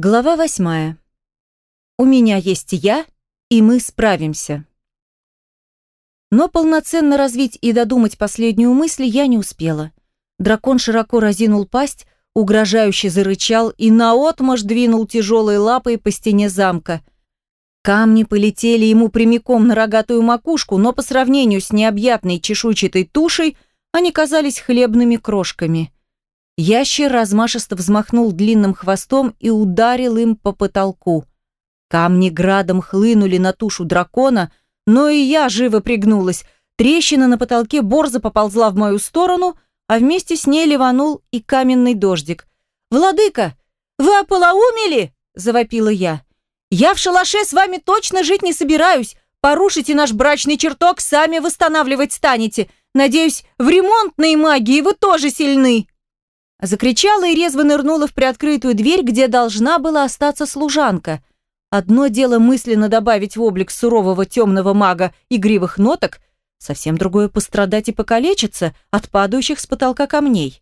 Глава восьмая. У меня есть я, и мы справимся. Но полноценно развить и додумать последнюю мысль я не успела. Дракон широко разинул пасть, угрожающе зарычал и наотмашь двинул тяжелой лапой по стене замка. Камни полетели ему прямиком на рогатую макушку, но по сравнению с необъятной чешуйчатой тушей они казались хлебными крошками – Ящер размашисто взмахнул длинным хвостом и ударил им по потолку. Камни градом хлынули на тушу дракона, но и я живо пригнулась. Трещина на потолке борзо поползла в мою сторону, а вместе с ней ливанул и каменный дождик. «Владыка, вы ополоумели?» – завопила я. «Я в шалаше с вами точно жить не собираюсь. Порушите наш брачный чертог, сами восстанавливать станете. Надеюсь, в ремонтной магии вы тоже сильны». Закричала и резво нырнула в приоткрытую дверь, где должна была остаться служанка. Одно дело мысленно добавить в облик сурового темного мага игривых ноток, совсем другое пострадать и покалечиться от падающих с потолка камней.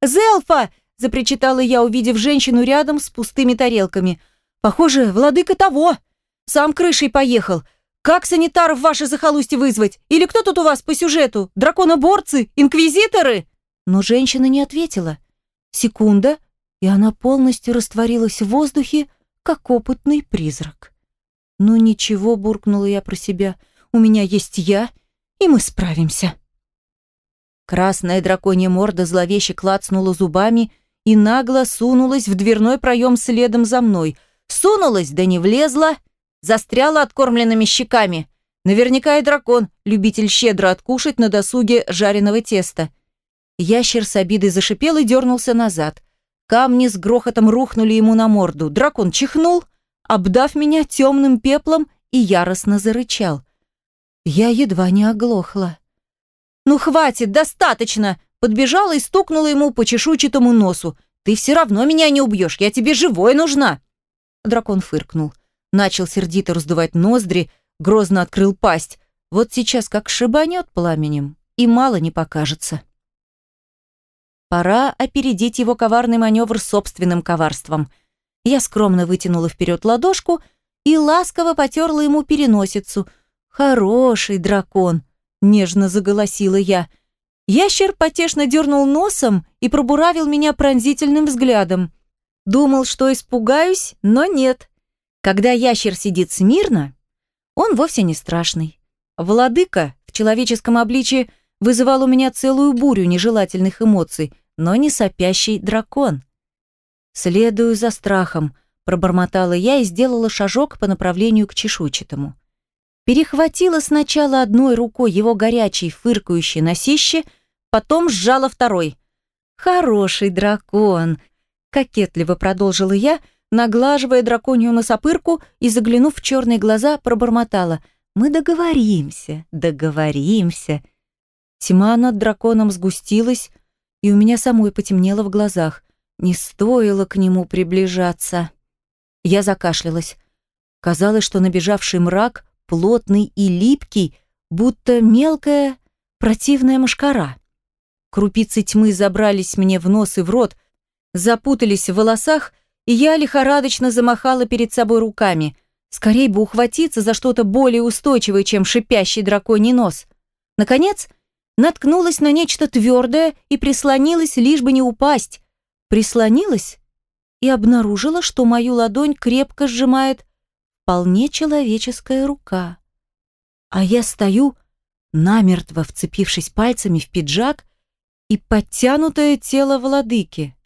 «Зелфа!» – запричитала я, увидев женщину рядом с пустыми тарелками. «Похоже, владыка того! Сам крышей поехал. Как санитаров ваши захолустье вызвать? Или кто тут у вас по сюжету? Драконоборцы? Инквизиторы?» Но женщина не ответила. Секунда, и она полностью растворилась в воздухе, как опытный призрак. «Ну ничего», — буркнула я про себя, — «у меня есть я, и мы справимся». Красная драконья морда зловеще клацнула зубами и нагло сунулась в дверной проем следом за мной. Сунулась, да не влезла, застряла откормленными щеками. Наверняка и дракон, любитель щедро откушать на досуге жареного теста. Ящер с обидой зашипел и дернулся назад. Камни с грохотом рухнули ему на морду. Дракон чихнул, обдав меня темным пеплом и яростно зарычал. Я едва не оглохла. «Ну хватит, достаточно!» Подбежала и стукнула ему по чешуйчатому носу. «Ты все равно меня не убьешь, я тебе живой нужна!» Дракон фыркнул. Начал сердито раздувать ноздри, грозно открыл пасть. Вот сейчас как шибанет пламенем, и мало не покажется. Пора опередить его коварный маневр собственным коварством. Я скромно вытянула вперед ладошку и ласково потерла ему переносицу. «Хороший дракон!» – нежно заголосила я. Ящер потешно дернул носом и пробуравил меня пронзительным взглядом. Думал, что испугаюсь, но нет. Когда ящер сидит смирно, он вовсе не страшный. Владыка в человеческом обличии – вызывал у меня целую бурю нежелательных эмоций, но не сопящий дракон. «Следую за страхом», – пробормотала я и сделала шажок по направлению к чешуйчатому. Перехватила сначала одной рукой его горячий, фыркающий носище, потом сжала второй. «Хороший дракон», – кокетливо продолжила я, наглаживая драконью носопырку и, заглянув в черные глаза, пробормотала. «Мы договоримся, договоримся». Тьма над драконом сгустилась, и у меня самой потемнело в глазах. Не стоило к нему приближаться. Я закашлялась. Казалось, что набежавший мрак, плотный и липкий, будто мелкая противная мошкара. Крупицы тьмы забрались мне в нос и в рот, запутались в волосах, и я лихорадочно замахала перед собой руками. Скорей бы ухватиться за что-то более устойчивое, чем шипящий драконий нос. Наконец, наткнулась на нечто твердое и прислонилась, лишь бы не упасть. Прислонилась и обнаружила, что мою ладонь крепко сжимает вполне человеческая рука. А я стою, намертво вцепившись пальцами в пиджак и подтянутое тело владыки.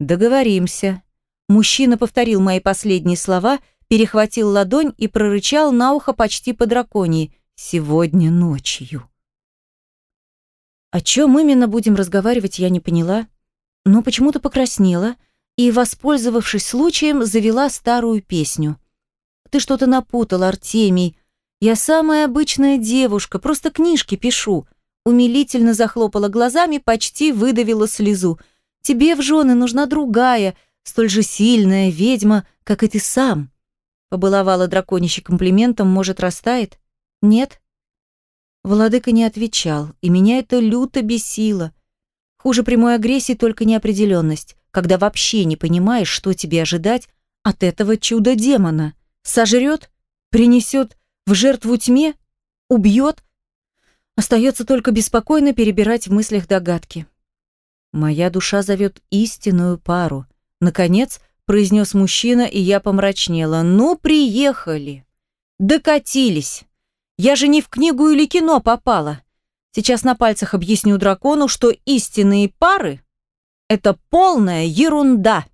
«Договоримся». Мужчина повторил мои последние слова, перехватил ладонь и прорычал на ухо почти по драконии. «Сегодня ночью». О чем именно будем разговаривать, я не поняла, но почему-то покраснела и, воспользовавшись случаем, завела старую песню. «Ты что-то напутал, Артемий. Я самая обычная девушка, просто книжки пишу». Умилительно захлопала глазами, почти выдавила слезу. «Тебе в жены нужна другая, столь же сильная ведьма, как и ты сам». Побаловала драконище комплиментом, может, растает? Нет? Владыка не отвечал, и меня это люто бесило. Хуже прямой агрессии только неопределенность. когда вообще не понимаешь, что тебе ожидать от этого чуда-демона. Сожрет? Принесет в жертву тьме? Убьет? Остается только беспокойно перебирать в мыслях догадки. «Моя душа зовет истинную пару», — наконец произнес мужчина, и я помрачнела. «Ну, приехали! Докатились! Я же не в книгу или кино попала. Сейчас на пальцах объясню дракону, что истинные пары — это полная ерунда!»